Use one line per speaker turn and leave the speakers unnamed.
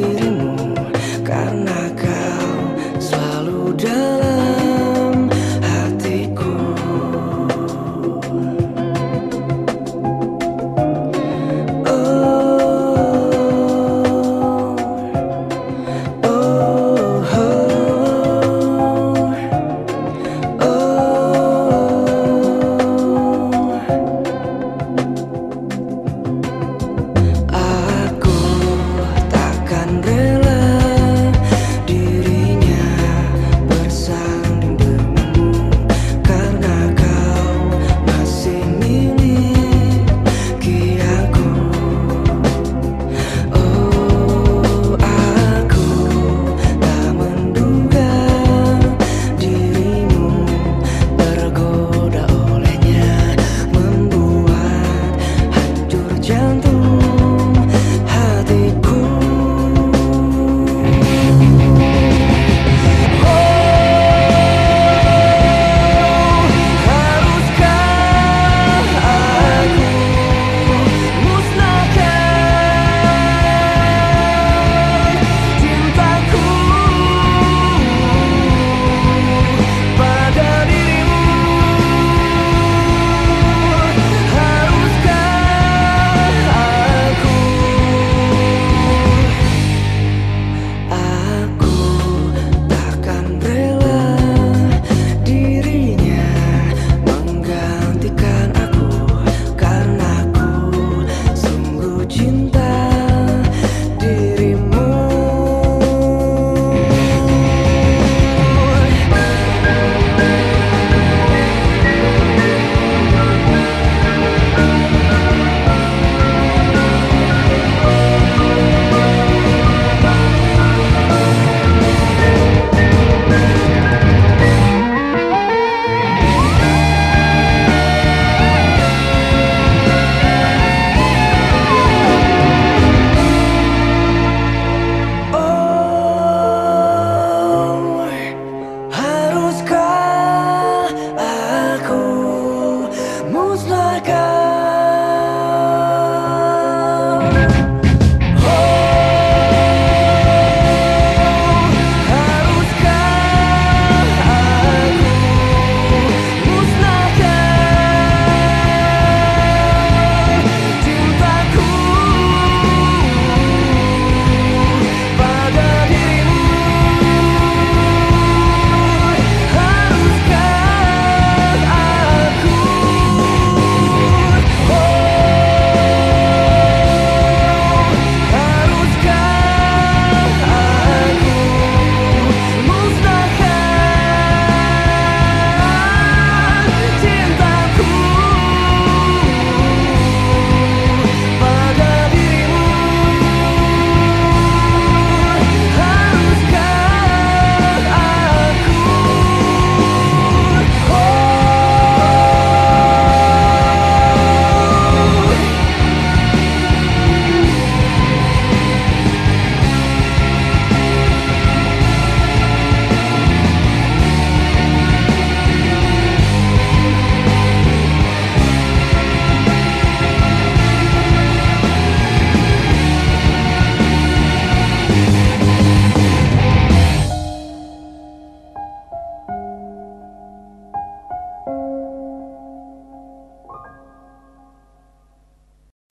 do